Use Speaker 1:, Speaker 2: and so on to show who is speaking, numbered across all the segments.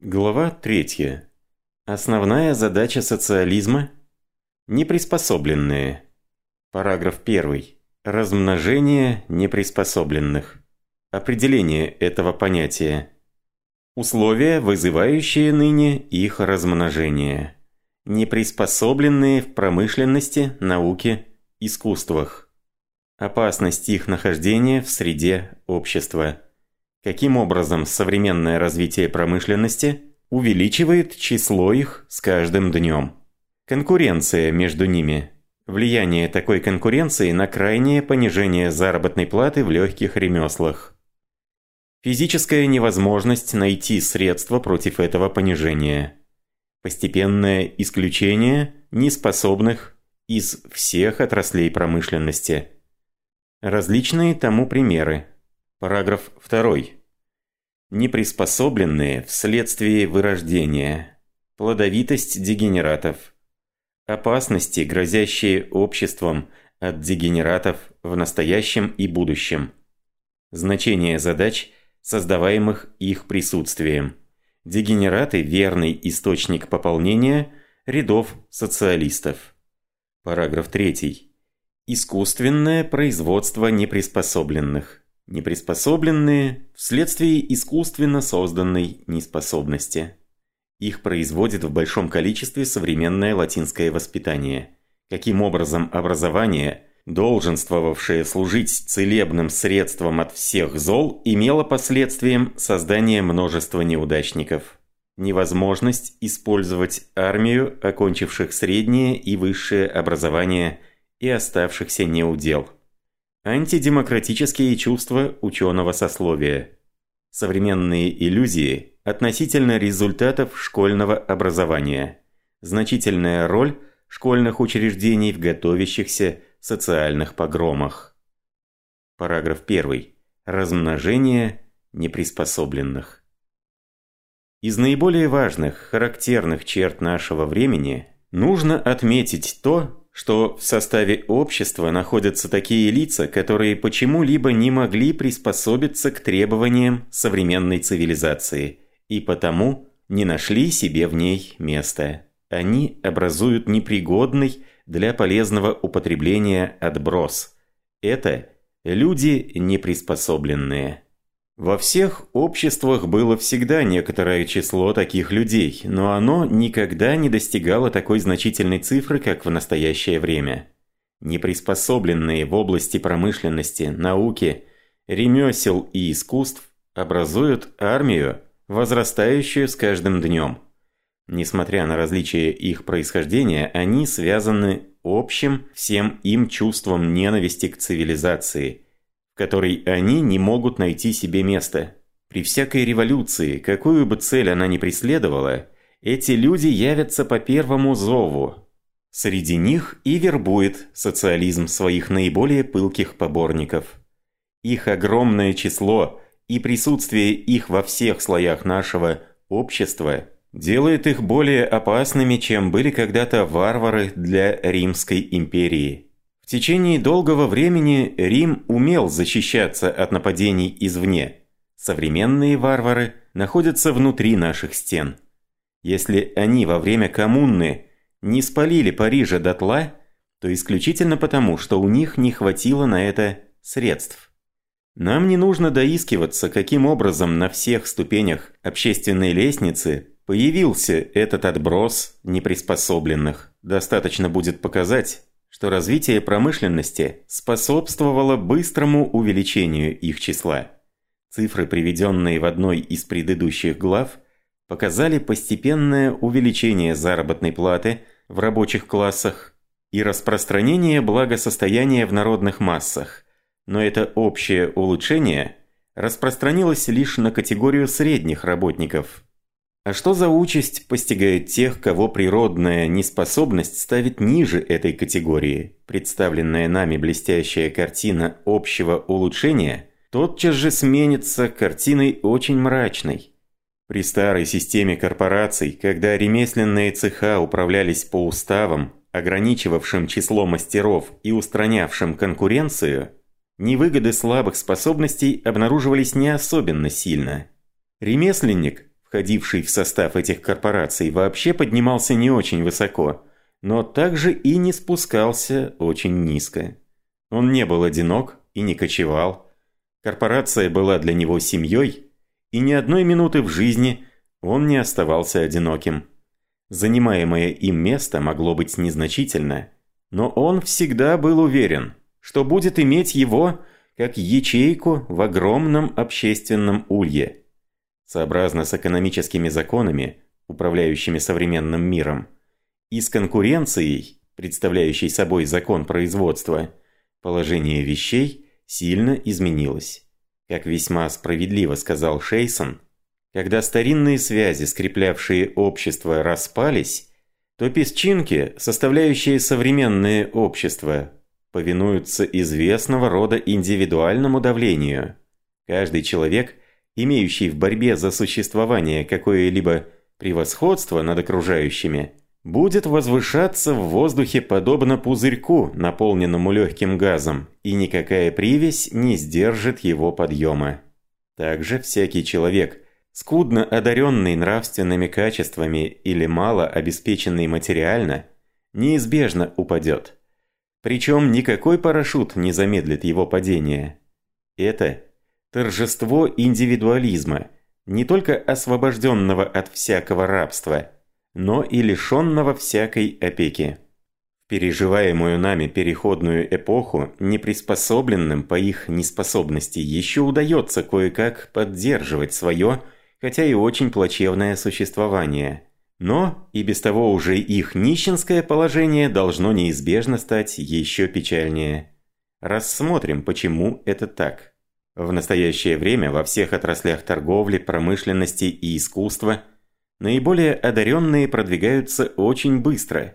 Speaker 1: Глава 3. Основная задача социализма – неприспособленные. Параграф 1. Размножение неприспособленных. Определение этого понятия. Условия, вызывающие ныне их размножение. Неприспособленные в промышленности, науке, искусствах. Опасность их нахождения в среде общества. Каким образом современное развитие промышленности увеличивает число их с каждым днем? Конкуренция между ними. Влияние такой конкуренции на крайнее понижение заработной платы в легких ремеслах. Физическая невозможность найти средства против этого понижения. Постепенное исключение неспособных из всех отраслей промышленности. Различные тому примеры. Параграф 2. Неприспособленные вследствие вырождения. Плодовитость дегенератов. Опасности, грозящие обществом от дегенератов в настоящем и будущем. Значение задач, создаваемых их присутствием. Дегенераты – верный источник пополнения рядов социалистов. Параграф 3. Искусственное производство неприспособленных неприспособленные вследствие искусственно созданной неспособности. Их производит в большом количестве современное латинское воспитание. Каким образом образование, долженствовавшее служить целебным средством от всех зол, имело последствием создания множества неудачников. Невозможность использовать армию, окончивших среднее и высшее образование и оставшихся неудел – Антидемократические чувства ученого сословия. Современные иллюзии относительно результатов школьного образования. Значительная роль школьных учреждений в готовящихся социальных погромах. Параграф 1. Размножение неприспособленных. Из наиболее важных, характерных черт нашего времени нужно отметить то, что в составе общества находятся такие лица, которые почему-либо не могли приспособиться к требованиям современной цивилизации и потому не нашли себе в ней места. Они образуют непригодный для полезного употребления отброс. Это люди неприспособленные. Во всех обществах было всегда некоторое число таких людей, но оно никогда не достигало такой значительной цифры, как в настоящее время. Неприспособленные в области промышленности, науки, ремесел и искусств образуют армию, возрастающую с каждым днем. Несмотря на различия их происхождения, они связаны общим всем им чувством ненависти к цивилизации – которой они не могут найти себе места. При всякой революции, какую бы цель она ни преследовала, эти люди явятся по первому зову. Среди них и вербует социализм своих наиболее пылких поборников. Их огромное число и присутствие их во всех слоях нашего общества делает их более опасными, чем были когда-то варвары для Римской империи. В течение долгого времени Рим умел защищаться от нападений извне. Современные варвары находятся внутри наших стен. Если они во время коммуны не спалили Парижа дотла, то исключительно потому, что у них не хватило на это средств. Нам не нужно доискиваться, каким образом на всех ступенях общественной лестницы появился этот отброс неприспособленных. Достаточно будет показать, что развитие промышленности способствовало быстрому увеличению их числа. Цифры, приведенные в одной из предыдущих глав, показали постепенное увеличение заработной платы в рабочих классах и распространение благосостояния в народных массах, но это общее улучшение распространилось лишь на категорию средних работников – а что за участь постигает тех, кого природная неспособность ставит ниже этой категории? Представленная нами блестящая картина общего улучшения тотчас же сменится картиной очень мрачной. При старой системе корпораций, когда ремесленные цеха управлялись по уставам, ограничивавшим число мастеров и устранявшим конкуренцию, невыгоды слабых способностей обнаруживались не особенно сильно. Ремесленник входивший в состав этих корпораций, вообще поднимался не очень высоко, но также и не спускался очень низко. Он не был одинок и не кочевал. Корпорация была для него семьей, и ни одной минуты в жизни он не оставался одиноким. Занимаемое им место могло быть незначительно, но он всегда был уверен, что будет иметь его как ячейку в огромном общественном улье. Сообразно с экономическими законами, управляющими современным миром, и с конкуренцией, представляющей собой закон производства, положение вещей сильно изменилось. Как весьма справедливо сказал Шейсон, когда старинные связи, скреплявшие общество, распались, то песчинки, составляющие современное общество, повинуются известного рода индивидуальному давлению. Каждый человек, имеющий в борьбе за существование какое-либо превосходство над окружающими, будет возвышаться в воздухе подобно пузырьку, наполненному легким газом, и никакая привязь не сдержит его подъема. Также всякий человек, скудно одаренный нравственными качествами или мало обеспеченный материально, неизбежно упадет. Причем никакой парашют не замедлит его падение. Это торжество индивидуализма, не только освобожденного от всякого рабства, но и лишенного всякой опеки. Переживаемую нами переходную эпоху неприспособленным по их неспособности еще удается кое-как поддерживать свое, хотя и очень плачевное существование – но и без того уже их нищенское положение должно неизбежно стать еще печальнее. Рассмотрим, почему это так. В настоящее время во всех отраслях торговли, промышленности и искусства наиболее одаренные продвигаются очень быстро.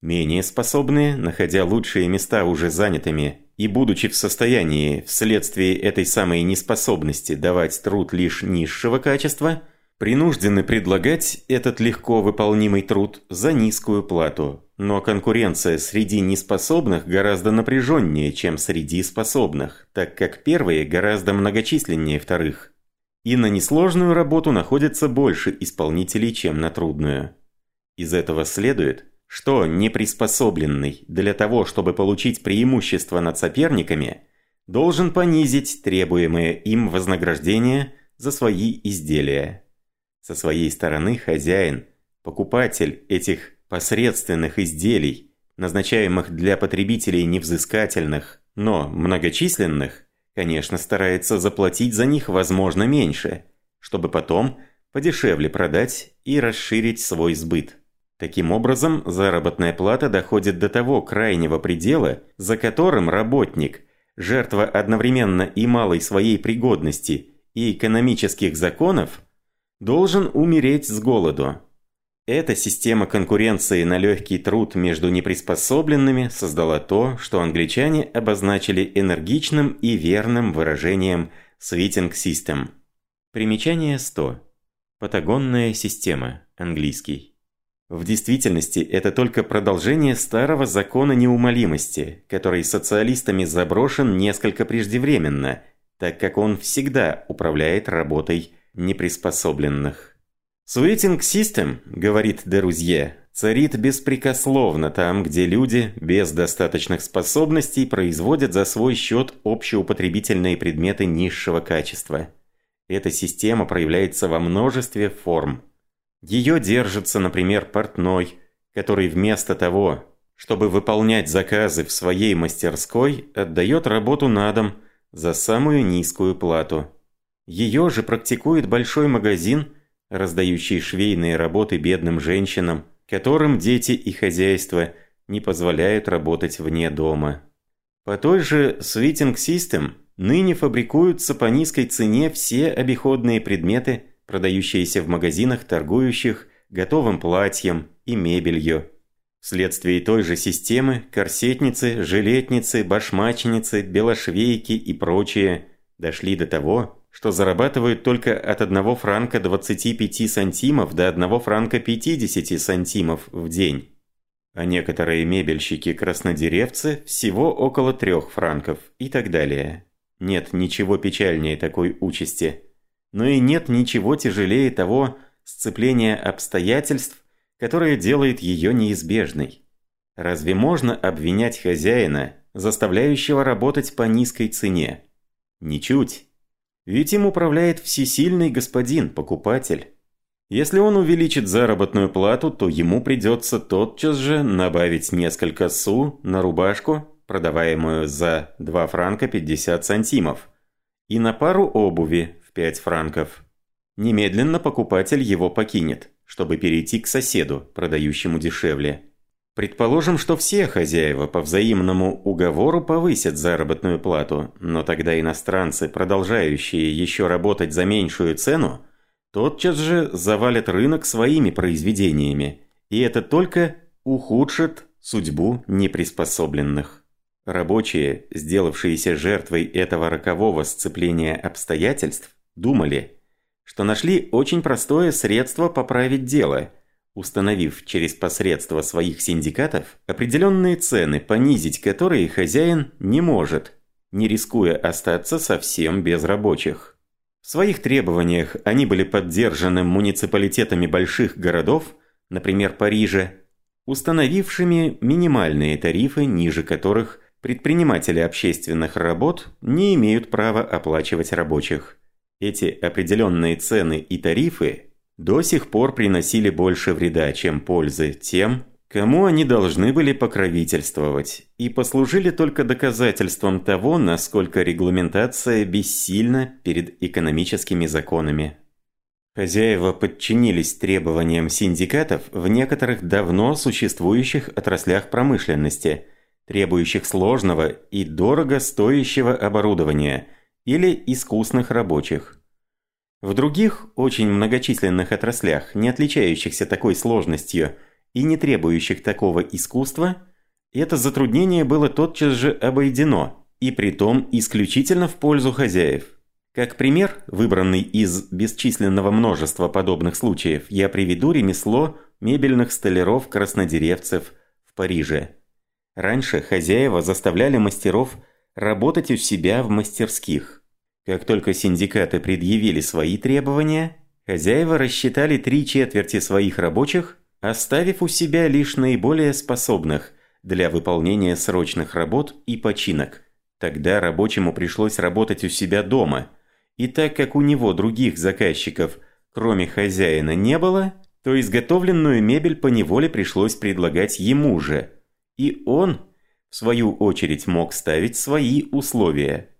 Speaker 1: Менее способные, находя лучшие места уже занятыми и будучи в состоянии вследствие этой самой неспособности давать труд лишь низшего качества – принуждены предлагать этот легко выполнимый труд за низкую плату. Но конкуренция среди неспособных гораздо напряженнее, чем среди способных, так как первые гораздо многочисленнее вторых. И на несложную работу находится больше исполнителей, чем на трудную. Из этого следует, что неприспособленный для того, чтобы получить преимущество над соперниками, должен понизить требуемое им вознаграждение за свои изделия. Со своей стороны хозяин, покупатель этих посредственных изделий, назначаемых для потребителей невзыскательных, но многочисленных, конечно, старается заплатить за них возможно меньше, чтобы потом подешевле продать и расширить свой сбыт. Таким образом, заработная плата доходит до того крайнего предела, за которым работник, жертва одновременно и малой своей пригодности и экономических законов, должен умереть с голоду. Эта система конкуренции на легкий труд между неприспособленными создала то, что англичане обозначили энергичным и верным выражением «switching system». Примечание 100. Патагонная система, английский. В действительности это только продолжение старого закона неумолимости, который социалистами заброшен несколько преждевременно, так как он всегда управляет работой неприспособленных. «Суитинг систем, — говорит Дерузье, — царит беспрекословно там, где люди без достаточных способностей производят за свой счет общеупотребительные предметы низшего качества. Эта система проявляется во множестве форм. Ее держится, например, портной, который вместо того, чтобы выполнять заказы в своей мастерской, отдает работу на дом за самую низкую плату. Ее же практикует большой магазин, раздающий швейные работы бедным женщинам, которым дети и хозяйство не позволяют работать вне дома. По той же Sweeting System ныне фабрикуются по низкой цене все обиходные предметы, продающиеся в магазинах, торгующих готовым платьем и мебелью. Вследствие той же системы корсетницы, жилетницы, башмачницы, белошвейки и прочие дошли до того, что зарабатывают только от 1 франка 25 сантимов до 1 франка 50 сантимов в день. А некоторые мебельщики-краснодеревцы всего около 3 франков и так далее. Нет ничего печальнее такой участи. Но и нет ничего тяжелее того сцепление обстоятельств, которое делает ее неизбежной. Разве можно обвинять хозяина, заставляющего работать по низкой цене? Ничуть. Ведь им управляет всесильный господин, покупатель. Если он увеличит заработную плату, то ему придется тотчас же добавить несколько су на рубашку, продаваемую за 2 франка 50 сантимов, и на пару обуви в 5 франков. Немедленно покупатель его покинет, чтобы перейти к соседу, продающему дешевле. Предположим, что все хозяева по взаимному уговору повысят заработную плату, но тогда иностранцы, продолжающие еще работать за меньшую цену, тотчас же завалят рынок своими произведениями, и это только ухудшит судьбу неприспособленных. Рабочие, сделавшиеся жертвой этого рокового сцепления обстоятельств, думали, что нашли очень простое средство поправить дело – установив через посредство своих синдикатов определенные цены, понизить которые хозяин не может, не рискуя остаться совсем без рабочих. В своих требованиях они были поддержаны муниципалитетами больших городов, например, Парижа, установившими минимальные тарифы, ниже которых предприниматели общественных работ не имеют права оплачивать рабочих. Эти определенные цены и тарифы до сих пор приносили больше вреда, чем пользы тем, кому они должны были покровительствовать, и послужили только доказательством того, насколько регламентация бессильна перед экономическими законами. Хозяева подчинились требованиям синдикатов в некоторых давно существующих отраслях промышленности, требующих сложного и дорого стоящего оборудования или искусных рабочих. В других, очень многочисленных отраслях, не отличающихся такой сложностью и не требующих такого искусства, это затруднение было тотчас же обойдено, и притом исключительно в пользу хозяев. Как пример, выбранный из бесчисленного множества подобных случаев, я приведу ремесло мебельных столяров-краснодеревцев в Париже. Раньше хозяева заставляли мастеров работать у себя в мастерских – как только синдикаты предъявили свои требования, хозяева рассчитали три четверти своих рабочих, оставив у себя лишь наиболее способных для выполнения срочных работ и починок. Тогда рабочему пришлось работать у себя дома, и так как у него других заказчиков, кроме хозяина, не было, то изготовленную мебель по неволе пришлось предлагать ему же, и он, в свою очередь, мог ставить свои условия –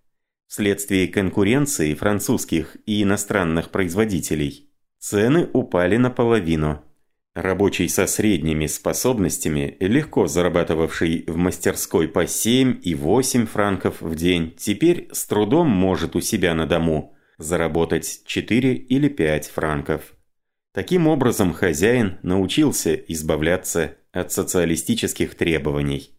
Speaker 1: Вследствие конкуренции французских и иностранных производителей цены упали наполовину. Рабочий со средними способностями, легко зарабатывавший в мастерской по 7 и 8 франков в день, теперь с трудом может у себя на дому заработать 4 или 5 франков. Таким образом, хозяин научился избавляться от социалистических требований.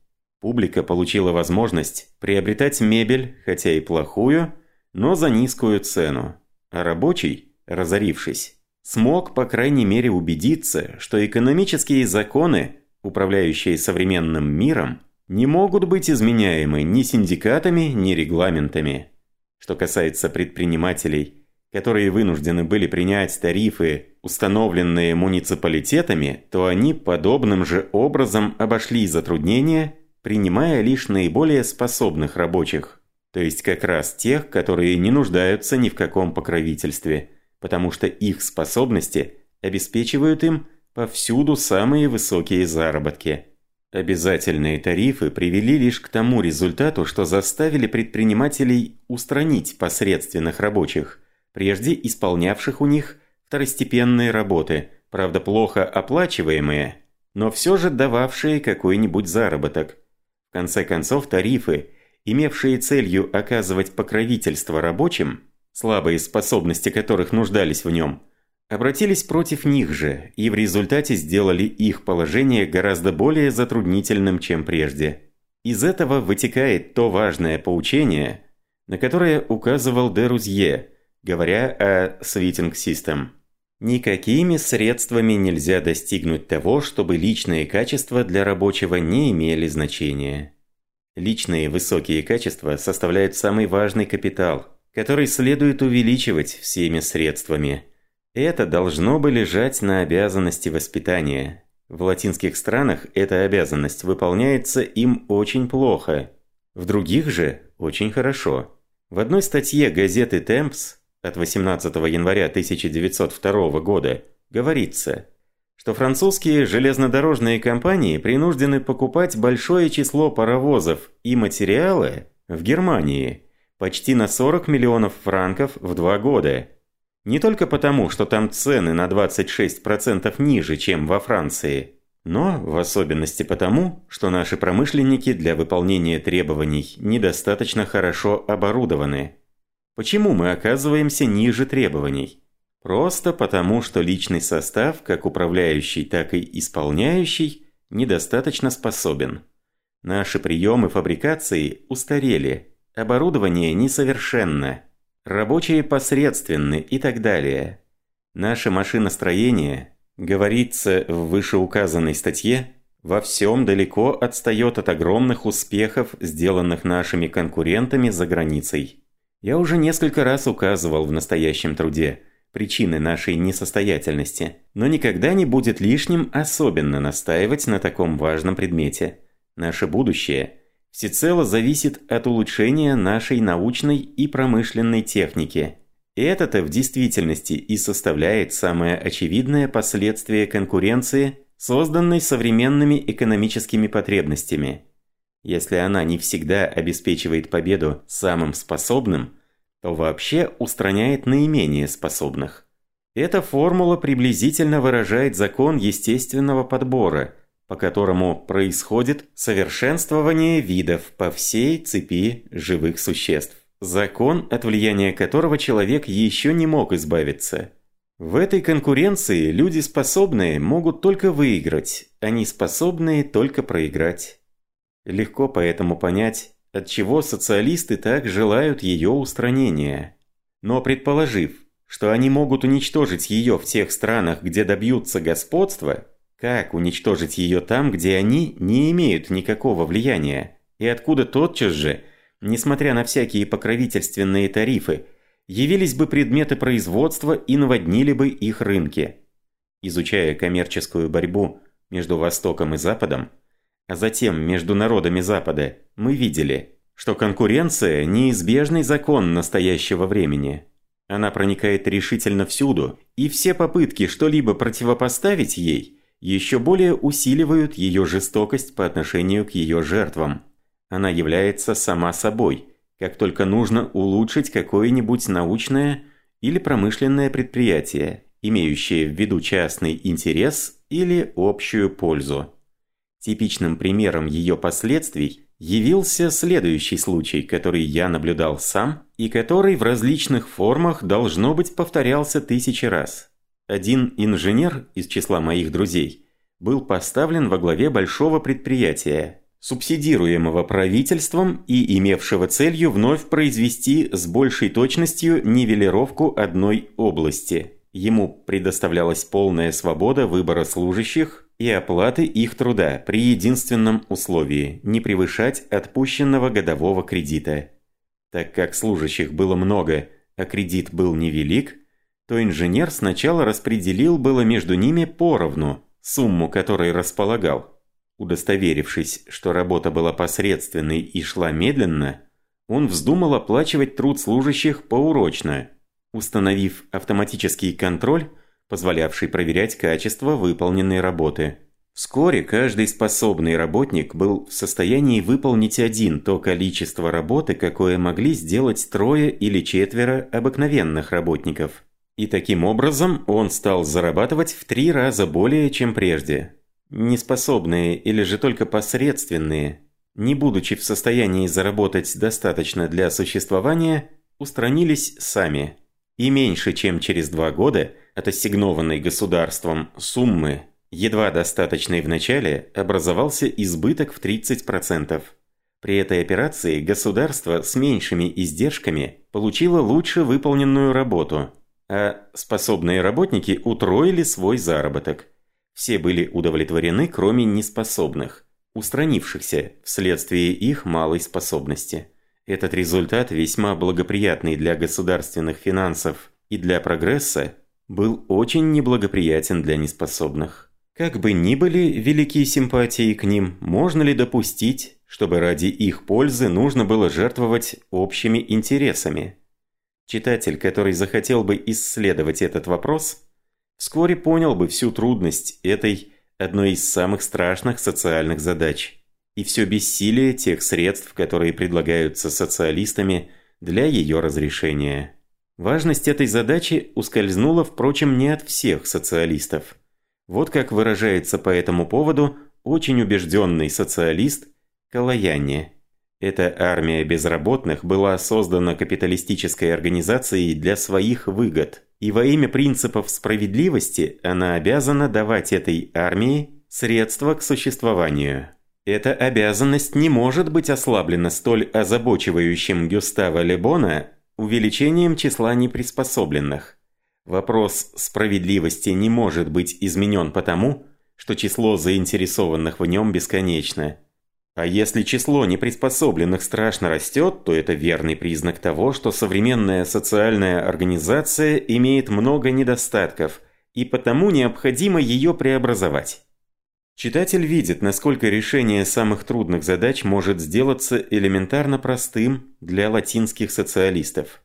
Speaker 1: Публика получила возможность приобретать мебель, хотя и плохую, но за низкую цену. А рабочий, разорившись, смог по крайней мере убедиться, что экономические законы, управляющие современным миром, не могут быть изменяемы ни синдикатами, ни регламентами. Что касается предпринимателей, которые вынуждены были принять тарифы, установленные муниципалитетами, то они подобным же образом обошли затруднения принимая лишь наиболее способных рабочих, то есть как раз тех, которые не нуждаются ни в каком покровительстве, потому что их способности обеспечивают им повсюду самые высокие заработки. Обязательные тарифы привели лишь к тому результату, что заставили предпринимателей устранить посредственных рабочих, прежде исполнявших у них второстепенные работы, правда плохо оплачиваемые, но все же дававшие какой-нибудь заработок – конце концов, тарифы, имевшие целью оказывать покровительство рабочим, слабые способности которых нуждались в нем, обратились против них же и в результате сделали их положение гораздо более затруднительным, чем прежде. Из этого вытекает то важное поучение, на которое указывал Дерузье, говоря о «Свитинг System». Никакими средствами нельзя достигнуть того, чтобы личные качества для рабочего не имели значения. Личные высокие качества составляют самый важный капитал, который следует увеличивать всеми средствами. Это должно бы лежать на обязанности воспитания. В латинских странах эта обязанность выполняется им очень плохо, в других же очень хорошо. В одной статье газеты «Темпс» от 18 января 1902 года говорится, что французские железнодорожные компании принуждены покупать большое число паровозов и материалы в Германии почти на 40 миллионов франков в два года. Не только потому, что там цены на 26% ниже, чем во Франции, но в особенности потому, что наши промышленники для выполнения требований недостаточно хорошо оборудованы. Почему мы оказываемся ниже требований? Просто потому, что личный состав, как управляющий, так и исполняющий, недостаточно способен. Наши приемы фабрикации устарели, оборудование несовершенно, рабочие посредственны и так далее. Наше машиностроение, говорится в вышеуказанной статье, во всем далеко отстает от огромных успехов, сделанных нашими конкурентами за границей. Я уже несколько раз указывал в настоящем труде причины нашей несостоятельности, но никогда не будет лишним особенно настаивать на таком важном предмете. Наше будущее всецело зависит от улучшения нашей научной и промышленной техники. И это-то в действительности и составляет самое очевидное последствие конкуренции, созданной современными экономическими потребностями – если она не всегда обеспечивает победу самым способным, то вообще устраняет наименее способных. Эта формула приблизительно выражает закон естественного подбора, по которому происходит совершенствование видов по всей цепи живых существ. Закон, от влияния которого человек еще не мог избавиться. В этой конкуренции люди способные могут только выиграть, а не способные только проиграть. Легко поэтому понять, отчего социалисты так желают ее устранения. Но предположив, что они могут уничтожить ее в тех странах, где добьются господства, как уничтожить ее там, где они не имеют никакого влияния, и откуда тотчас же, несмотря на всякие покровительственные тарифы, явились бы предметы производства и наводнили бы их рынки. Изучая коммерческую борьбу между Востоком и Западом, а затем между народами Запада, мы видели, что конкуренция – неизбежный закон настоящего времени. Она проникает решительно всюду, и все попытки что-либо противопоставить ей еще более усиливают ее жестокость по отношению к ее жертвам. Она является сама собой, как только нужно улучшить какое-нибудь научное или промышленное предприятие, имеющее в виду частный интерес или общую пользу. Типичным примером ее последствий явился следующий случай, который я наблюдал сам и который в различных формах должно быть повторялся тысячи раз. Один инженер из числа моих друзей был поставлен во главе большого предприятия, субсидируемого правительством и имевшего целью вновь произвести с большей точностью нивелировку одной области. Ему предоставлялась полная свобода выбора служащих и оплаты их труда при единственном условии – не превышать отпущенного годового кредита. Так как служащих было много, а кредит был невелик, то инженер сначала распределил было между ними поровну сумму, которой располагал. Удостоверившись, что работа была посредственной и шла медленно, он вздумал оплачивать труд служащих поурочно. Установив автоматический контроль – позволявший проверять качество выполненной работы. Вскоре каждый способный работник был в состоянии выполнить один то количество работы, какое могли сделать трое или четверо обыкновенных работников. И таким образом он стал зарабатывать в три раза более, чем прежде. Неспособные или же только посредственные, не будучи в состоянии заработать достаточно для существования, устранились сами. И меньше чем через два года – от ассигнованной государством суммы, едва достаточной в начале, образовался избыток в 30%. При этой операции государство с меньшими издержками получило лучше выполненную работу, а способные работники утроили свой заработок. Все были удовлетворены, кроме неспособных, устранившихся вследствие их малой способности. Этот результат, весьма благоприятный для государственных финансов и для прогресса, был очень неблагоприятен для неспособных. Как бы ни были великие симпатии к ним, можно ли допустить, чтобы ради их пользы нужно было жертвовать общими интересами? Читатель, который захотел бы исследовать этот вопрос, вскоре понял бы всю трудность этой одной из самых страшных социальных задач и все бессилие тех средств, которые предлагаются социалистами для ее разрешения. Важность этой задачи ускользнула, впрочем, не от всех социалистов. Вот как выражается по этому поводу очень убежденный социалист Калаяне. Эта армия безработных была создана капиталистической организацией для своих выгод, и во имя принципов справедливости она обязана давать этой армии средства к существованию. Эта обязанность не может быть ослаблена столь озабочивающим Гюстава Лебона увеличением числа неприспособленных. Вопрос справедливости не может быть изменен потому, что число заинтересованных в нем бесконечно. А если число неприспособленных страшно растет, то это верный признак того, что современная социальная организация имеет много недостатков, и потому необходимо ее преобразовать. Читатель видит, насколько решение самых трудных задач может сделаться элементарно простым для латинских социалистов.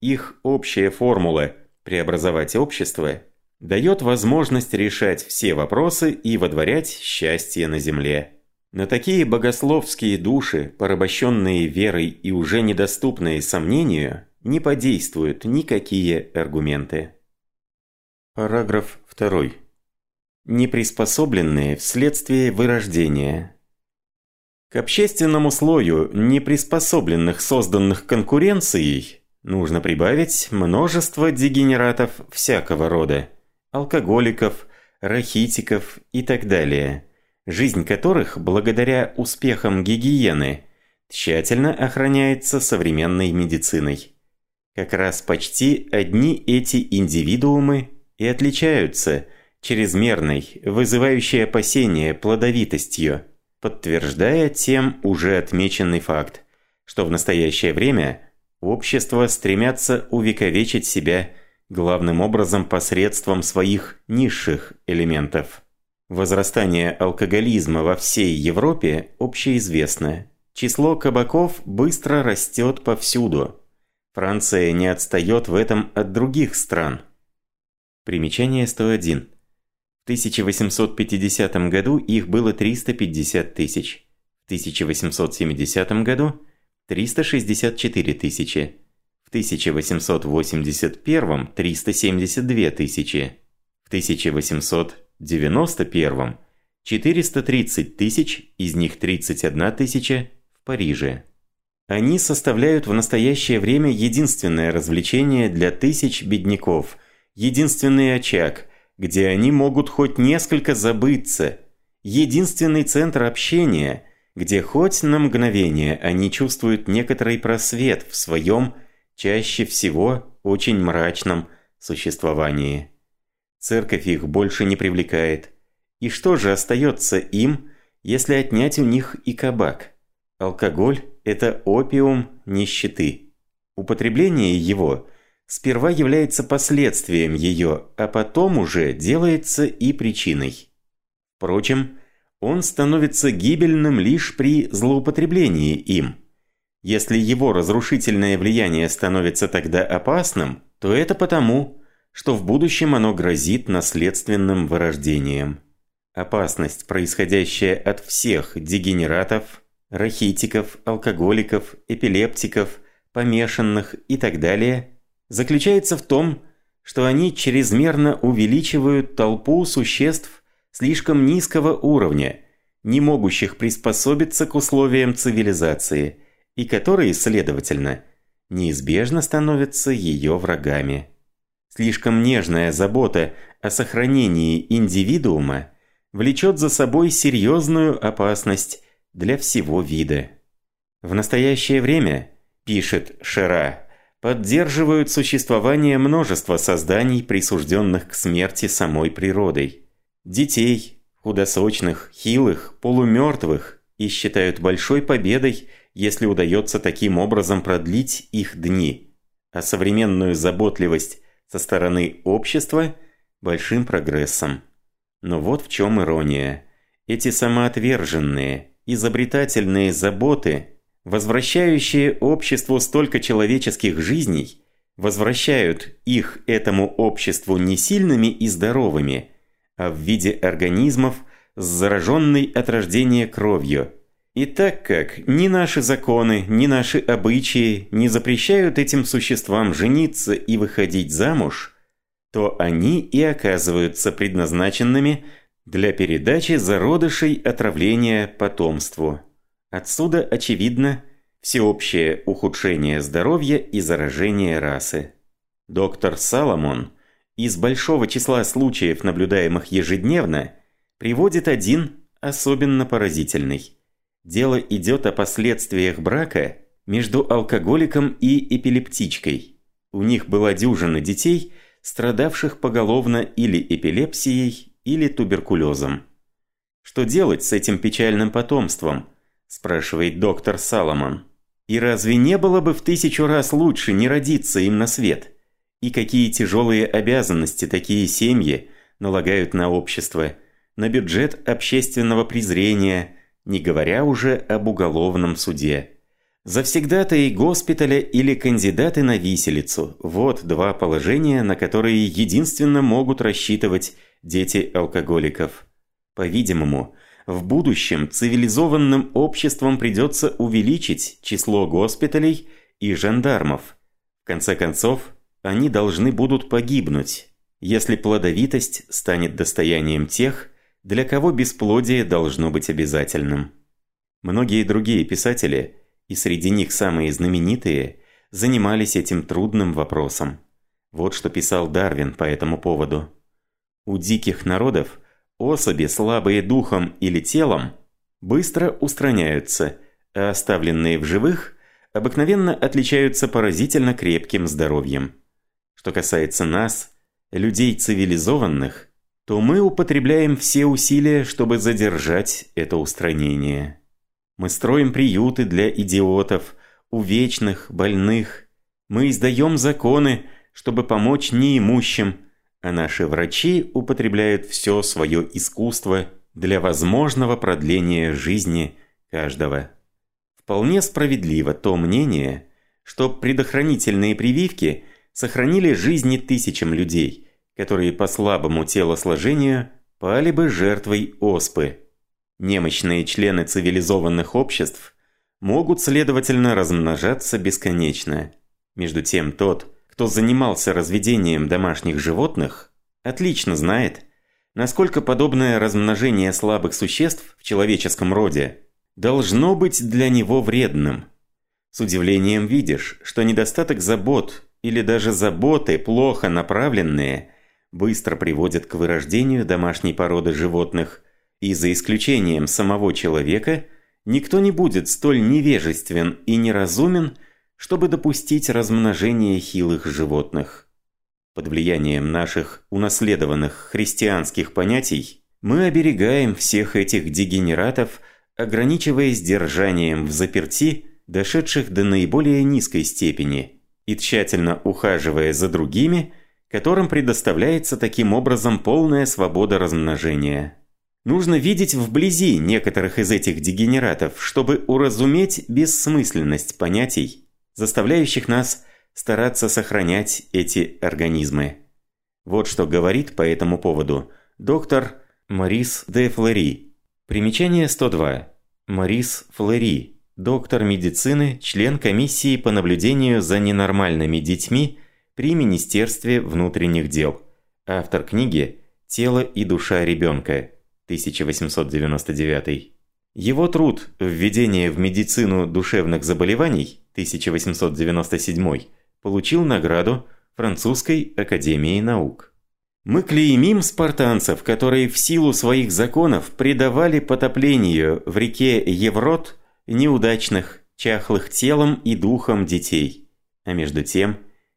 Speaker 1: Их общая формула «преобразовать общество» дает возможность решать все вопросы и водворять счастье на земле. На такие богословские души, порабощенные верой и уже недоступные сомнению, не подействуют никакие аргументы. Параграф 2 неприспособленные вследствие вырождения. К общественному слою неприспособленных, созданных конкуренцией, нужно прибавить множество дегенератов всякого рода, алкоголиков, рахитиков и так далее, жизнь которых, благодаря успехам гигиены, тщательно охраняется современной медициной. Как раз почти одни эти индивидуумы и отличаются – чрезмерной, вызывающей опасения плодовитостью, подтверждая тем уже отмеченный факт, что в настоящее время общество стремятся увековечить себя главным образом посредством своих низших элементов. Возрастание алкоголизма во всей Европе общеизвестно. Число кабаков быстро растет повсюду. Франция не отстает в этом от других стран. Примечание 101. 1850 году их было 350 тысяч, в 1870 году – 364 тысячи, в 1881 – 372 тысячи, в 1891 – 430 тысяч, из них 31 тысяча в Париже. Они составляют в настоящее время единственное развлечение для тысяч бедняков, единственный очаг – где они могут хоть несколько забыться, единственный центр общения, где хоть на мгновение они чувствуют некоторый просвет в своем, чаще всего, очень мрачном существовании. Церковь их больше не привлекает. И что же остается им, если отнять у них и кабак? Алкоголь – это опиум нищеты. Употребление его – сперва является последствием ее, а потом уже делается и причиной. Впрочем, он становится гибельным лишь при злоупотреблении им. Если его разрушительное влияние становится тогда опасным, то это потому, что в будущем оно грозит наследственным вырождением. Опасность, происходящая от всех дегенератов, рахитиков, алкоголиков, эпилептиков, помешанных и так далее – заключается в том, что они чрезмерно увеличивают толпу существ слишком низкого уровня, не могущих приспособиться к условиям цивилизации, и которые, следовательно, неизбежно становятся ее врагами. Слишком нежная забота о сохранении индивидуума влечет за собой серьезную опасность для всего вида. В настоящее время, пишет Шера, поддерживают существование множества созданий, присужденных к смерти самой природой. Детей, худосочных, хилых, полумертвых и считают большой победой, если удается таким образом продлить их дни. А современную заботливость со стороны общества – большим прогрессом. Но вот в чем ирония. Эти самоотверженные, изобретательные заботы, возвращающие обществу столько человеческих жизней, возвращают их этому обществу не сильными и здоровыми, а в виде организмов с зараженной от рождения кровью. И так как ни наши законы, ни наши обычаи не запрещают этим существам жениться и выходить замуж, то они и оказываются предназначенными для передачи зародышей отравления потомству. Отсюда, очевидно, всеобщее ухудшение здоровья и заражение расы. Доктор Саломон из большого числа случаев, наблюдаемых ежедневно, приводит один особенно поразительный. Дело идет о последствиях брака между алкоголиком и эпилептичкой. У них была дюжина детей, страдавших поголовно или эпилепсией, или туберкулезом. «Что делать с этим печальным потомством?» – спрашивает доктор Саломон. «И разве не было бы в тысячу раз лучше не родиться им на свет? И какие тяжелые обязанности такие семьи налагают на общество, на бюджет общественного презрения, не говоря уже об уголовном суде?» Завсегда-то и госпиталя или кандидаты на виселицу – вот два положения, на которые единственно могут рассчитывать дети алкоголиков. По-видимому, в будущем цивилизованным обществом придется увеличить число госпиталей и жандармов. В конце концов, они должны будут погибнуть, если плодовитость станет достоянием тех, для кого бесплодие должно быть обязательным. Многие другие писатели, и среди них самые знаменитые, занимались этим трудным вопросом. Вот что писал Дарвин по этому поводу. У диких народов особи, слабые духом или телом, быстро устраняются, а оставленные в живых обыкновенно отличаются поразительно крепким здоровьем. Что касается нас, людей цивилизованных, то мы употребляем все усилия, чтобы задержать это устранение. Мы строим приюты для идиотов, увечных, больных. Мы издаем законы, чтобы помочь неимущим, а наши врачи употребляют все свое искусство для возможного продления жизни каждого. Вполне справедливо то мнение, что предохранительные прививки сохранили жизни тысячам людей, которые по слабому телосложению пали бы жертвой оспы. Немощные члены цивилизованных обществ могут, следовательно, размножаться бесконечно. Между тем тот, кто занимался разведением домашних животных, отлично знает, насколько подобное размножение слабых существ в человеческом роде должно быть для него вредным. С удивлением видишь, что недостаток забот или даже заботы, плохо направленные, быстро приводят к вырождению домашней породы животных, и за исключением самого человека никто не будет столь невежествен и неразумен, чтобы допустить размножение хилых животных. Под влиянием наших унаследованных христианских понятий мы оберегаем всех этих дегенератов, ограничиваясь держанием в заперти, дошедших до наиболее низкой степени, и тщательно ухаживая за другими, которым предоставляется таким образом полная свобода размножения. Нужно видеть вблизи некоторых из этих дегенератов, чтобы уразуметь бессмысленность понятий, заставляющих нас стараться сохранять эти организмы. Вот что говорит по этому поводу доктор Морис де Флери. Примечание 102. Морис Флери, доктор медицины, член комиссии по наблюдению за ненормальными детьми при Министерстве внутренних дел. Автор книги «Тело и душа ребенка» 1899. Его труд «Введение в медицину душевных заболеваний» 1897 получил награду Французской академии наук. Мы клеймим спартанцев, которые в силу своих законов предавали потоплению в реке Еврот неудачных, чахлых телом и духом детей. А между тем,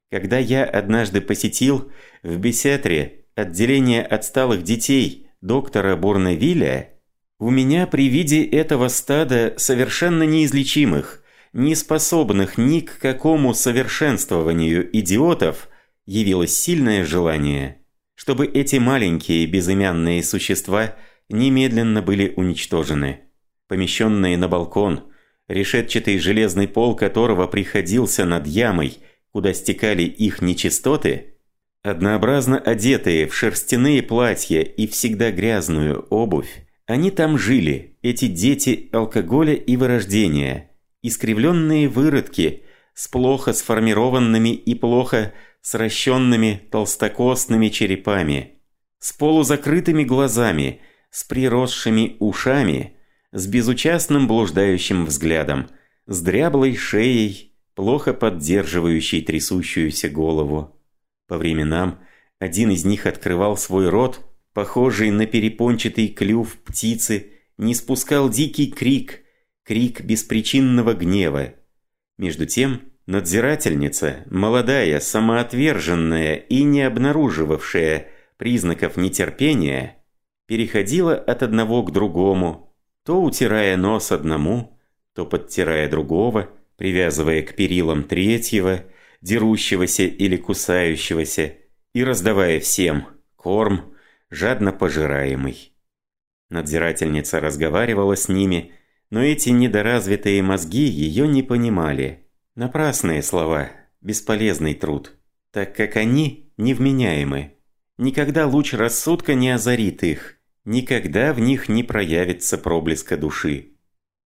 Speaker 1: когда я однажды посетил в Бесетре отделение отсталых детей доктора Бурневиля, у меня при виде этого стада совершенно неизлечимых, не способных ни к какому совершенствованию идиотов, явилось сильное желание, чтобы эти маленькие безымянные существа немедленно были уничтожены. Помещенные на балкон, решетчатый железный пол которого приходился над ямой, куда стекали их нечистоты, однообразно одетые в шерстяные платья и всегда грязную обувь, они там жили, эти дети алкоголя и вырождения, искривленные выродки с плохо сформированными и плохо сращенными толстокостными черепами, с полузакрытыми глазами, с приросшими ушами, с безучастным блуждающим взглядом, с дряблой шеей, плохо поддерживающей трясущуюся голову. По временам один из них открывал свой рот, похожий на перепончатый клюв птицы, не спускал дикий крик, крик беспричинного гнева. Между тем, надзирательница, молодая, самоотверженная и не обнаруживавшая признаков нетерпения, переходила от одного к другому, то утирая нос одному, то подтирая другого, привязывая к перилам третьего, дерущегося или кусающегося, и раздавая всем корм, жадно пожираемый. Надзирательница разговаривала с ними, но эти недоразвитые мозги ее не понимали. Напрасные слова, бесполезный труд, так как они невменяемы. Никогда луч рассудка не озарит их, никогда в них не проявится проблеска души.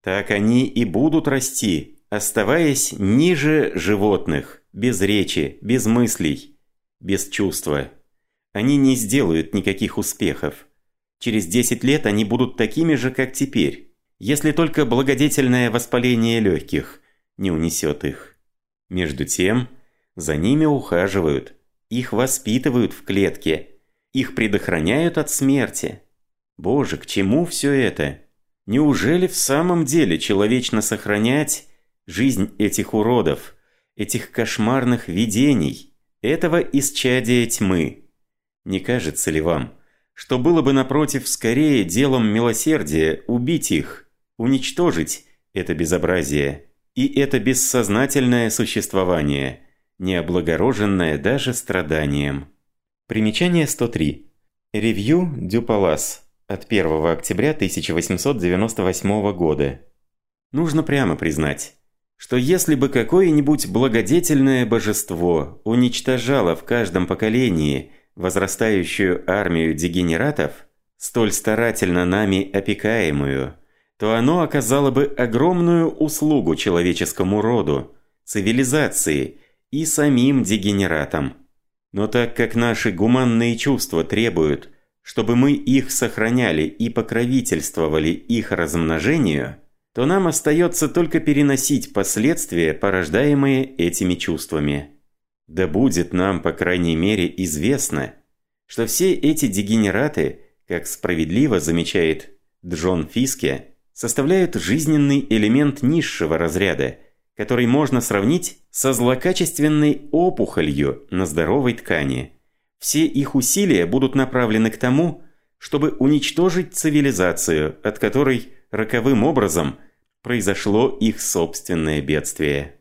Speaker 1: Так они и будут расти, оставаясь ниже животных, без речи, без мыслей, без чувства. Они не сделают никаких успехов. Через 10 лет они будут такими же, как теперь, если только благодетельное воспаление легких не унесет их. Между тем, за ними ухаживают, их воспитывают в клетке, их предохраняют от смерти. Боже, к чему все это? Неужели в самом деле человечно сохранять жизнь этих уродов, этих кошмарных видений, этого исчадия тьмы? Не кажется ли вам, что было бы напротив скорее делом милосердия убить их, уничтожить это безобразие и это бессознательное существование, не облагороженное даже страданием? Примечание 103. Ревью Дюпалас от 1 октября 1898 года. Нужно прямо признать, что если бы какое-нибудь благодетельное божество уничтожало в каждом поколении возрастающую армию дегенератов, столь старательно нами опекаемую, то оно оказало бы огромную услугу человеческому роду, цивилизации и самим дегенератам. Но так как наши гуманные чувства требуют – чтобы мы их сохраняли и покровительствовали их размножению, то нам остается только переносить последствия, порождаемые этими чувствами. Да будет нам, по крайней мере, известно, что все эти дегенераты, как справедливо замечает Джон Фиске, составляют жизненный элемент низшего разряда, который можно сравнить со злокачественной опухолью на здоровой ткани – все их усилия будут направлены к тому, чтобы уничтожить цивилизацию, от которой роковым образом произошло их собственное бедствие.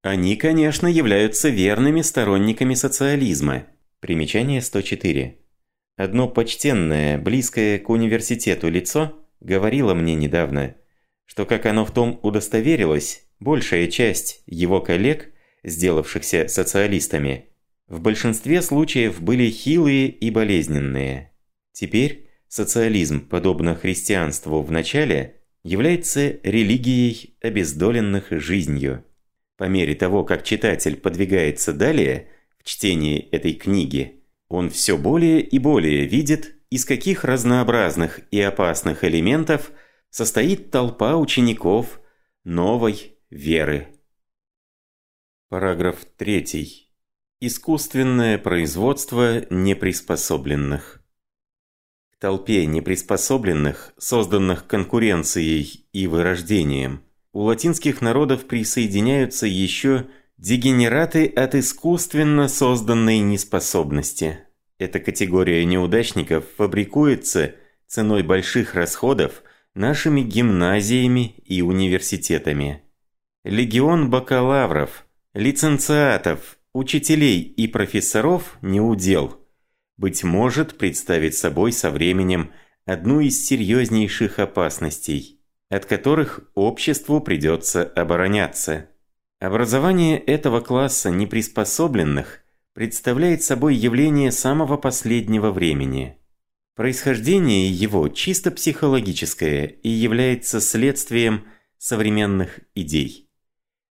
Speaker 1: Они, конечно, являются верными сторонниками социализма. Примечание 104. Одно почтенное, близкое к университету лицо говорило мне недавно, что как оно в том удостоверилось, большая часть его коллег, сделавшихся социалистами, в большинстве случаев были хилые и болезненные. Теперь социализм, подобно христианству в начале, является религией обездоленных жизнью. По мере того, как читатель подвигается далее в чтении этой книги, он все более и более видит, из каких разнообразных и опасных элементов состоит толпа учеников новой веры. Параграф 3. Искусственное производство неприспособленных. К толпе неприспособленных, созданных конкуренцией и вырождением, у латинских народов присоединяются еще дегенераты от искусственно созданной неспособности. Эта категория неудачников фабрикуется ценой больших расходов нашими гимназиями и университетами. Легион бакалавров, лиценциатов учителей и профессоров не удел. Быть может, представить собой со временем одну из серьезнейших опасностей, от которых обществу придется обороняться. Образование этого класса неприспособленных представляет собой явление самого последнего времени. Происхождение его чисто психологическое и является следствием современных идей.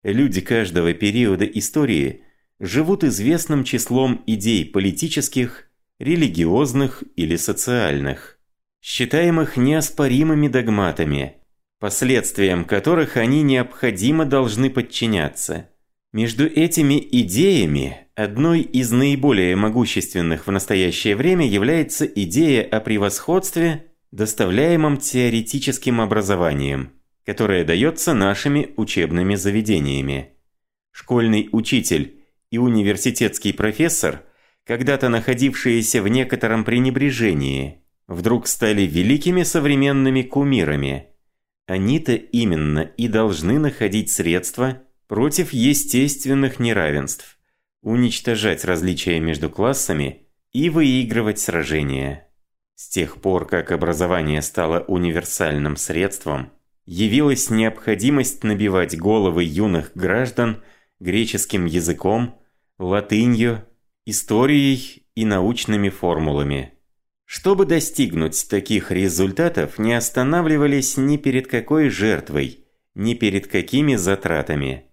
Speaker 1: Люди каждого периода истории живут известным числом идей политических, религиозных или социальных, считаемых неоспоримыми догматами, последствиям которых они необходимо должны подчиняться. Между этими идеями одной из наиболее могущественных в настоящее время является идея о превосходстве, доставляемом теоретическим образованием, которое дается нашими учебными заведениями. Школьный учитель и университетский профессор, когда-то находившиеся в некотором пренебрежении, вдруг стали великими современными кумирами. Они-то именно и должны находить средства против естественных неравенств, уничтожать различия между классами и выигрывать сражения. С тех пор, как образование стало универсальным средством, явилась необходимость набивать головы юных граждан греческим языком, латынью, историей и научными формулами. Чтобы достигнуть таких результатов, не останавливались ни перед какой жертвой, ни перед какими затратами.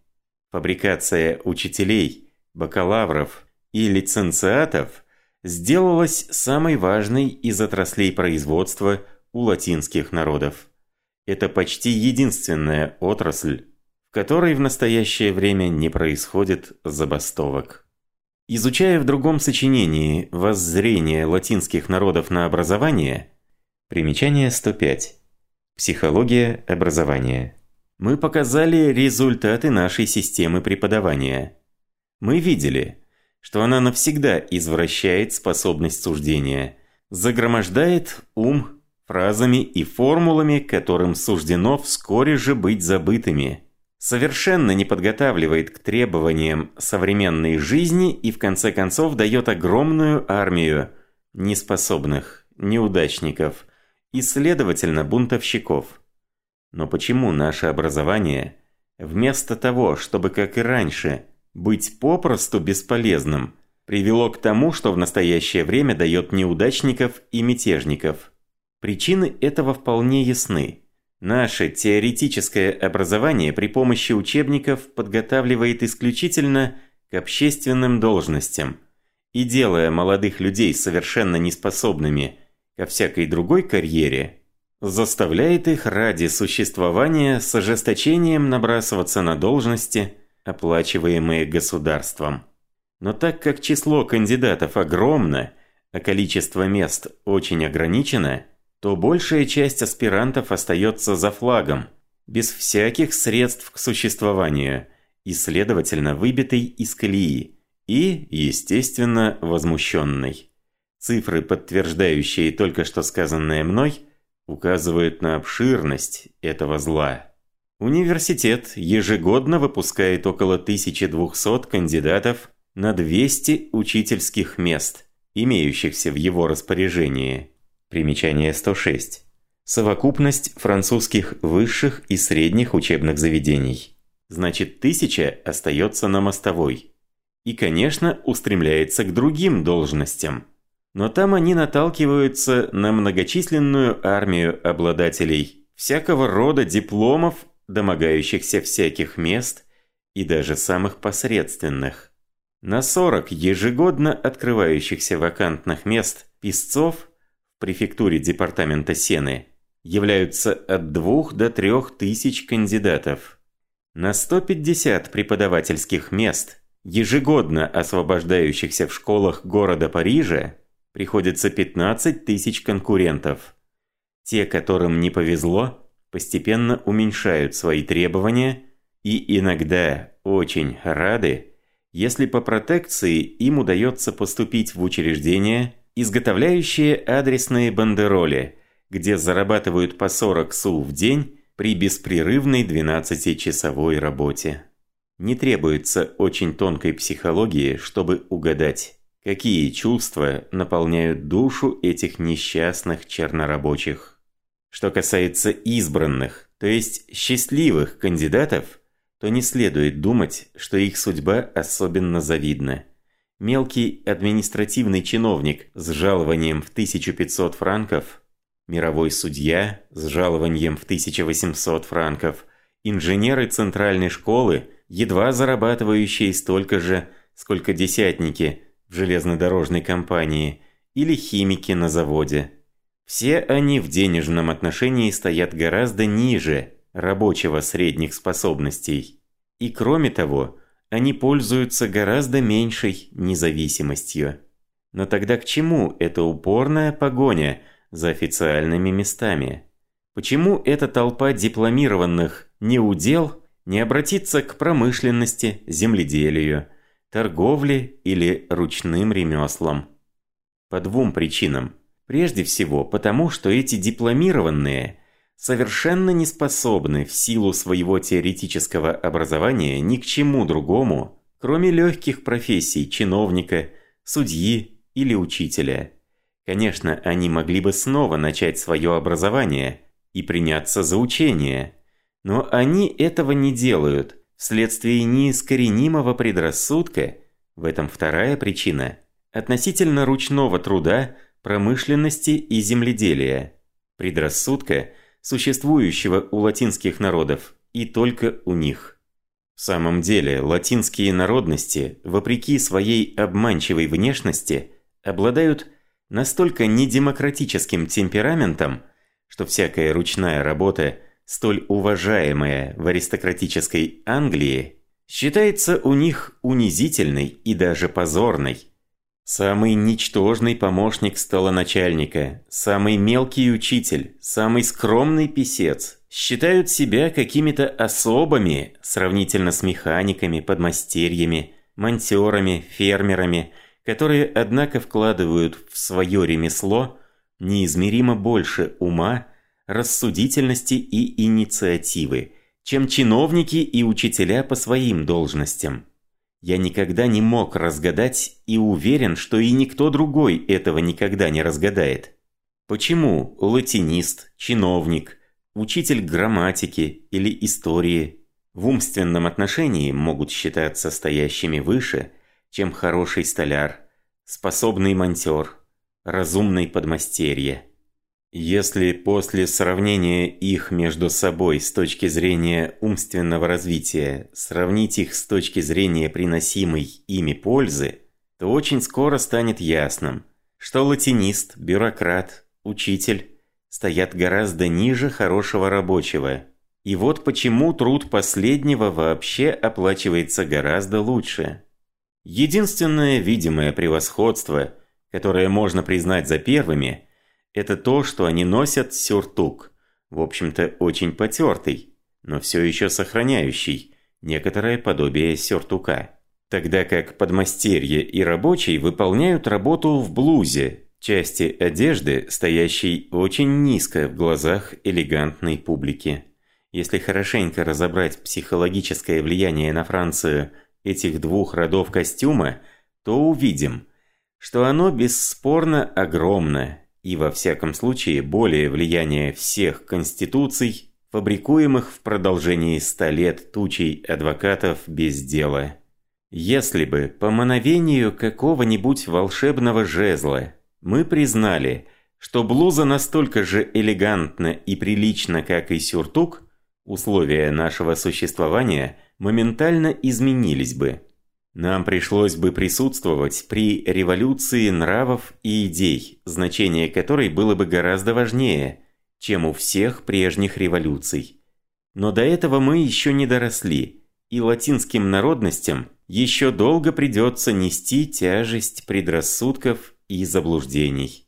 Speaker 1: Фабрикация учителей, бакалавров и лиценциатов сделалась самой важной из отраслей производства у латинских народов. Это почти единственная отрасль, в которой в настоящее время не происходит забастовок. Изучая в другом сочинении «Воззрение латинских народов на образование» примечание 105 «Психология образования» мы показали результаты нашей системы преподавания. Мы видели, что она навсегда извращает способность суждения, загромождает ум фразами и формулами, которым суждено вскоре же быть забытыми – совершенно не подготавливает к требованиям современной жизни и в конце концов дает огромную армию неспособных, неудачников и, следовательно, бунтовщиков. Но почему наше образование, вместо того, чтобы, как и раньше, быть попросту бесполезным, привело к тому, что в настоящее время дает неудачников и мятежников? Причины этого вполне ясны. Наше теоретическое образование при помощи учебников подготавливает исключительно к общественным должностям и делая молодых людей совершенно неспособными ко всякой другой карьере, заставляет их ради существования с ожесточением набрасываться на должности, оплачиваемые государством. Но так как число кандидатов огромно, а количество мест очень ограничено – то большая часть аспирантов остается за флагом, без всяких средств к существованию и, следовательно, выбитой из колеи и, естественно, возмущенной. Цифры, подтверждающие только что сказанное мной, указывают на обширность этого зла. Университет ежегодно выпускает около 1200 кандидатов на 200 учительских мест, имеющихся в его распоряжении. Примечание 106. Совокупность французских высших и средних учебных заведений. Значит, тысяча остается на мостовой. И, конечно, устремляется к другим должностям. Но там они наталкиваются на многочисленную армию обладателей всякого рода дипломов, домогающихся всяких мест и даже самых посредственных. На 40 ежегодно открывающихся вакантных мест писцов префектуре департамента Сены являются от 2 до 3 тысяч кандидатов. На 150 преподавательских мест, ежегодно освобождающихся в школах города Парижа, приходится 15 тысяч конкурентов. Те, которым не повезло, постепенно уменьшают свои требования и иногда очень рады, если по протекции им удается поступить в учреждение – изготовляющие адресные бандероли, где зарабатывают по 40 су в день при беспрерывной 12-часовой работе. Не требуется очень тонкой психологии, чтобы угадать, какие чувства наполняют душу этих несчастных чернорабочих. Что касается избранных, то есть счастливых кандидатов, то не следует думать, что их судьба особенно завидна. Мелкий административный чиновник с жалованием в 1500 франков, мировой судья с жалованием в 1800 франков, инженеры центральной школы, едва зарабатывающие столько же, сколько десятники в железнодорожной компании или химики на заводе. Все они в денежном отношении стоят гораздо ниже рабочего средних способностей. И кроме того, они пользуются гораздо меньшей независимостью. Но тогда к чему эта упорная погоня за официальными местами? Почему эта толпа дипломированных неудел не обратится к промышленности, земледелию, торговле или ручным ремеслам? По двум причинам. Прежде всего, потому что эти дипломированные совершенно не способны в силу своего теоретического образования ни к чему другому, кроме легких профессий чиновника, судьи или учителя. Конечно, они могли бы снова начать свое образование и приняться за учение, но они этого не делают вследствие неискоренимого предрассудка, в этом вторая причина, относительно ручного труда, промышленности и земледелия. Предрассудка – существующего у латинских народов, и только у них. В самом деле, латинские народности, вопреки своей обманчивой внешности, обладают настолько недемократическим темпераментом, что всякая ручная работа, столь уважаемая в аристократической Англии, считается у них унизительной и даже позорной. Самый ничтожный помощник столоначальника, самый мелкий учитель, самый скромный писец считают себя какими-то особыми сравнительно с механиками, подмастерьями, монтерами, фермерами, которые, однако, вкладывают в свое ремесло неизмеримо больше ума, рассудительности и инициативы, чем чиновники и учителя по своим должностям. Я никогда не мог разгадать и уверен, что и никто другой этого никогда не разгадает. Почему латинист, чиновник, учитель грамматики или истории в умственном отношении могут считаться стоящими выше, чем хороший столяр, способный монтер, разумный подмастерье? Если после сравнения их между собой с точки зрения умственного развития сравнить их с точки зрения приносимой ими пользы, то очень скоро станет ясным, что латинист, бюрократ, учитель стоят гораздо ниже хорошего рабочего. И вот почему труд последнего вообще оплачивается гораздо лучше. Единственное видимое превосходство, которое можно признать за первыми – это то, что они носят сюртук, в общем-то очень потертый, но все еще сохраняющий некоторое подобие сюртука. Тогда как подмастерье и рабочий выполняют работу в блузе, части одежды, стоящей очень низко в глазах элегантной публики. Если хорошенько разобрать психологическое влияние на Францию этих двух родов костюма, то увидим, что оно бесспорно огромное и во всяком случае более влияние всех конституций, фабрикуемых в продолжении ста лет тучей адвокатов без дела. Если бы по мановению какого-нибудь волшебного жезла мы признали, что блуза настолько же элегантна и прилична, как и сюртук, условия нашего существования моментально изменились бы. Нам пришлось бы присутствовать при революции нравов и идей, значение которой было бы гораздо важнее, чем у всех прежних революций. Но до этого мы еще не доросли, и латинским народностям еще долго придется нести тяжесть предрассудков и заблуждений.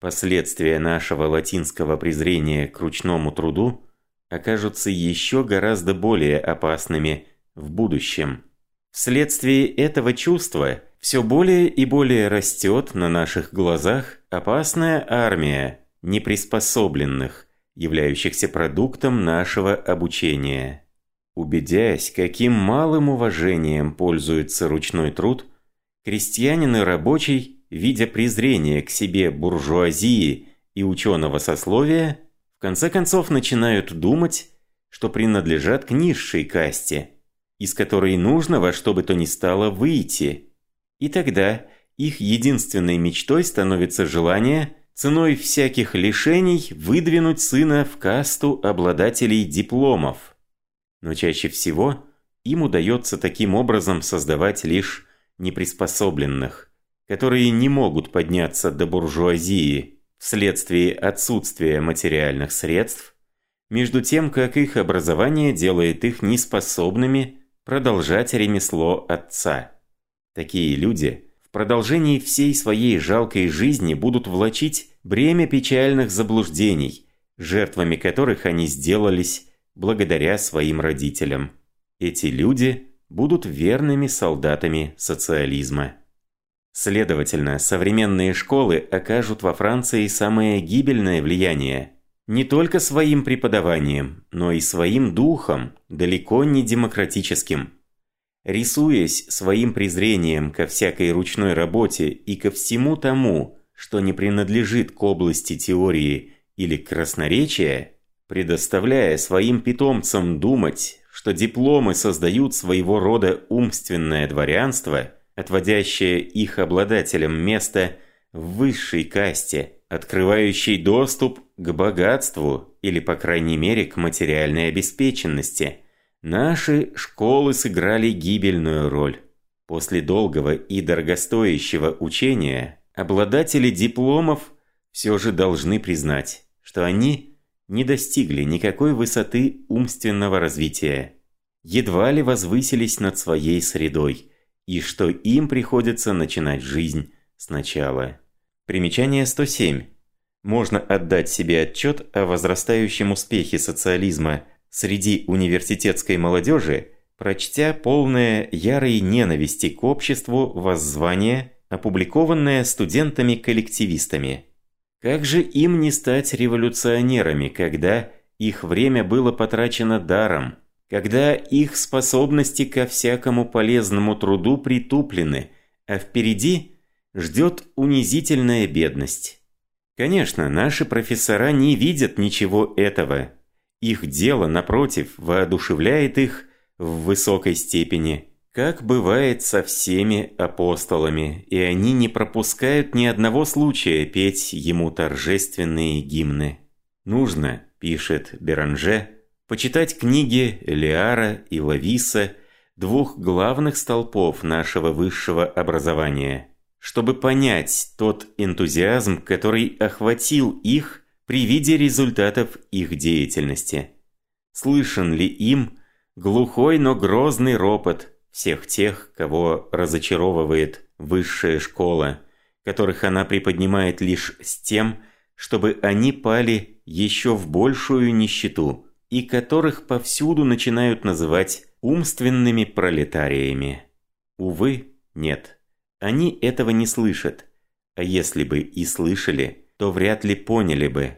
Speaker 1: Последствия нашего латинского презрения к ручному труду окажутся еще гораздо более опасными в будущем. Вследствие этого чувства все более и более растет на наших глазах опасная армия неприспособленных, являющихся продуктом нашего обучения. Убедясь, каким малым уважением пользуется ручной труд, крестьянин и рабочий, видя презрение к себе буржуазии и ученого сословия, в конце концов начинают думать, что принадлежат к низшей касте, из которой нужно во что бы то ни стало выйти. И тогда их единственной мечтой становится желание ценой всяких лишений выдвинуть сына в касту обладателей дипломов. Но чаще всего им удается таким образом создавать лишь неприспособленных, которые не могут подняться до буржуазии вследствие отсутствия материальных средств, между тем как их образование делает их неспособными продолжать ремесло отца. Такие люди в продолжении всей своей жалкой жизни будут влачить бремя печальных заблуждений, жертвами которых они сделались благодаря своим родителям. Эти люди будут верными солдатами социализма. Следовательно, современные школы окажут во Франции самое гибельное влияние. Не только своим преподаванием, но и своим духом, далеко не демократическим. Рисуясь своим презрением ко всякой ручной работе и ко всему тому, что не принадлежит к области теории или красноречия, предоставляя своим питомцам думать, что дипломы создают своего рода умственное дворянство, отводящее их обладателям место в высшей касте, открывающей доступ к богатству или, по крайней мере, к материальной обеспеченности. Наши школы сыграли гибельную роль. После долгого и дорогостоящего учения обладатели дипломов все же должны признать, что они – не достигли никакой высоты умственного развития, едва ли возвысились над своей средой, и что им приходится начинать жизнь сначала. Примечание 107. Можно отдать себе отчет о возрастающем успехе социализма среди университетской молодежи, прочтя полное ярой ненависти к обществу воззвание, опубликованное студентами-коллективистами. Как же им не стать революционерами, когда их время было потрачено даром, когда их способности ко всякому полезному труду притуплены, а впереди ждет унизительная бедность? Конечно, наши профессора не видят ничего этого. Их дело, напротив, воодушевляет их в высокой степени – как бывает со всеми апостолами, и они не пропускают ни одного случая петь ему торжественные гимны. Нужно, пишет Беранже, почитать книги Лиара и Лависа, двух главных столпов нашего высшего образования, чтобы понять тот энтузиазм, который охватил их при виде результатов их деятельности. Слышен ли им глухой, но грозный ропот – всех тех, кого разочаровывает высшая школа, которых она приподнимает лишь с тем, чтобы они пали еще в большую нищету, и которых повсюду начинают называть умственными пролетариями. Увы, нет, они этого не слышат, а если бы и слышали, то вряд ли поняли бы,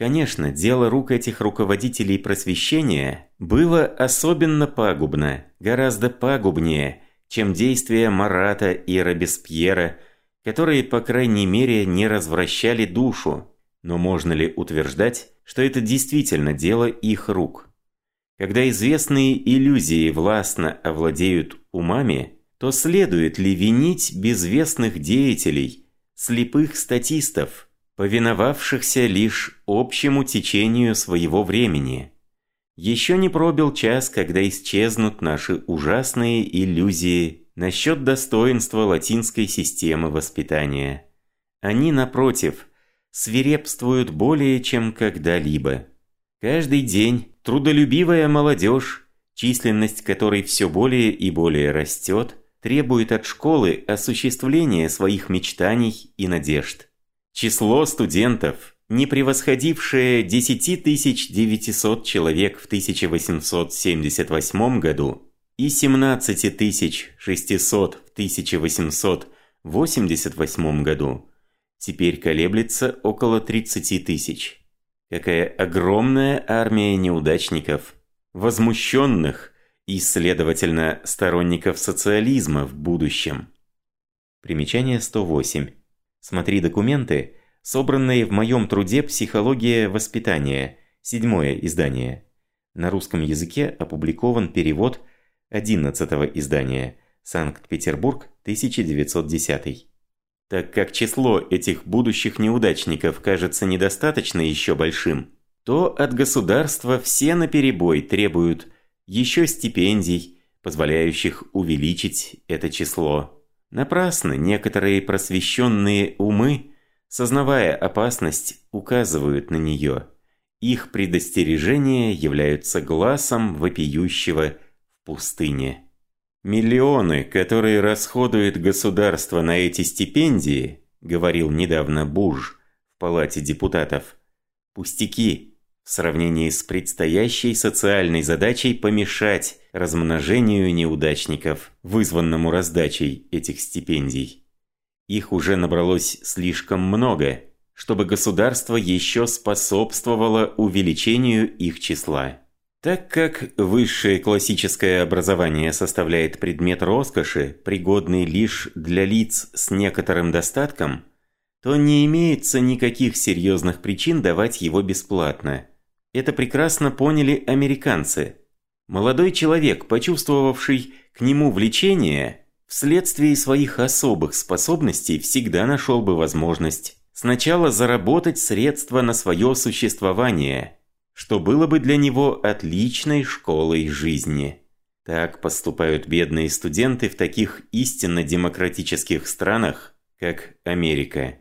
Speaker 1: Конечно, дело рук этих руководителей просвещения было особенно пагубно, гораздо пагубнее, чем действия Марата и Робеспьера, которые, по крайней мере, не развращали душу. Но можно ли утверждать, что это действительно дело их рук? Когда известные иллюзии властно овладеют умами, то следует ли винить безвестных деятелей, слепых статистов – повиновавшихся лишь общему течению своего времени. Еще не пробил час, когда исчезнут наши ужасные иллюзии насчет достоинства латинской системы воспитания. Они, напротив, свирепствуют более чем когда-либо. Каждый день трудолюбивая молодежь, численность которой все более и более растет, требует от школы осуществления своих мечтаний и надежд. Число студентов, не превосходившее 10 900 человек в 1878 году и 17 600 в 1888 году, теперь колеблется около 30 тысяч. Какая огромная армия неудачников, возмущенных и, следовательно, сторонников социализма в будущем. Примечание 108. Смотри документы, собранные в моем труде «Психология воспитания», седьмое издание. На русском языке опубликован перевод 11 издания, Санкт-Петербург, 1910. Так как число этих будущих неудачников кажется недостаточно еще большим, то от государства все наперебой требуют еще стипендий, позволяющих увеличить это число. Напрасно некоторые просвещенные умы, сознавая опасность, указывают на нее. Их предостережения являются глазом вопиющего в пустыне. Миллионы, которые расходует государство на эти стипендии, говорил недавно Буш в Палате депутатов, пустяки в сравнении с предстоящей социальной задачей помешать размножению неудачников, вызванному раздачей этих стипендий. Их уже набралось слишком много, чтобы государство еще способствовало увеличению их числа. Так как высшее классическое образование составляет предмет роскоши, пригодный лишь для лиц с некоторым достатком, то не имеется никаких серьезных причин давать его бесплатно. Это прекрасно поняли американцы. Молодой человек, почувствовавший к нему влечение, вследствие своих особых способностей всегда нашел бы возможность сначала заработать средства на свое существование – что было бы для него отличной школой жизни. Так поступают бедные студенты в таких истинно демократических странах, как Америка.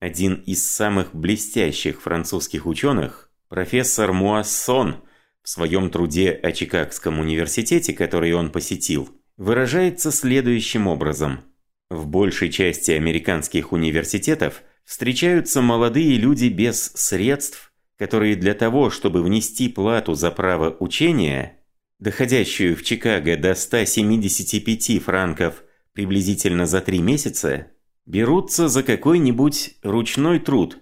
Speaker 1: Один из самых блестящих французских ученых, профессор Муассон, в своем труде о Чикагском университете, который он посетил, выражается следующим образом. В большей части американских университетов встречаются молодые люди без средств которые для того, чтобы внести плату за право учения, доходящую в Чикаго до 175 франков приблизительно за три месяца, берутся за какой-нибудь ручной труд,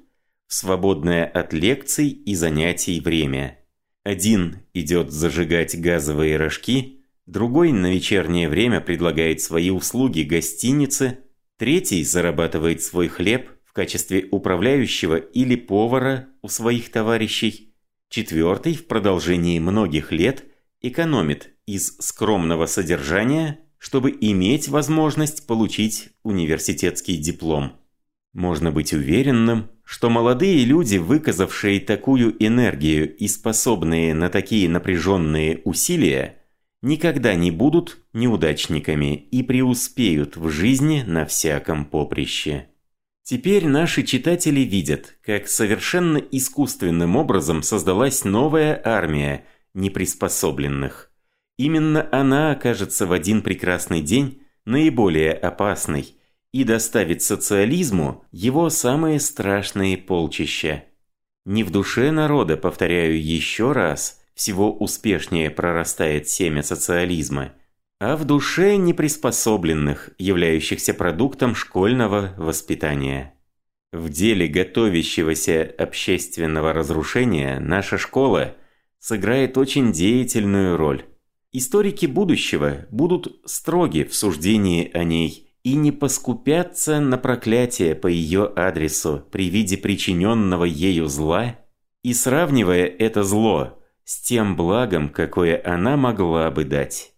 Speaker 1: свободное от лекций и занятий время. Один идет зажигать газовые рожки, другой на вечернее время предлагает свои услуги гостинице, третий зарабатывает свой хлеб – в качестве управляющего или повара у своих товарищей. Четвертый в продолжении многих лет экономит из скромного содержания, чтобы иметь возможность получить университетский диплом. Можно быть уверенным, что молодые люди, выказавшие такую энергию и способные на такие напряженные усилия, никогда не будут неудачниками и преуспеют в жизни на всяком поприще. Теперь наши читатели видят, как совершенно искусственным образом создалась новая армия неприспособленных. Именно она окажется в один прекрасный день наиболее опасной и доставит социализму его самые страшные полчища. Не в душе народа, повторяю еще раз, всего успешнее прорастает семя социализма – а в душе неприспособленных, являющихся продуктом школьного воспитания. В деле готовящегося общественного разрушения наша школа сыграет очень деятельную роль. Историки будущего будут строги в суждении о ней и не поскупятся на проклятие по ее адресу при виде причиненного ею зла и сравнивая это зло с тем благом, какое она могла бы дать.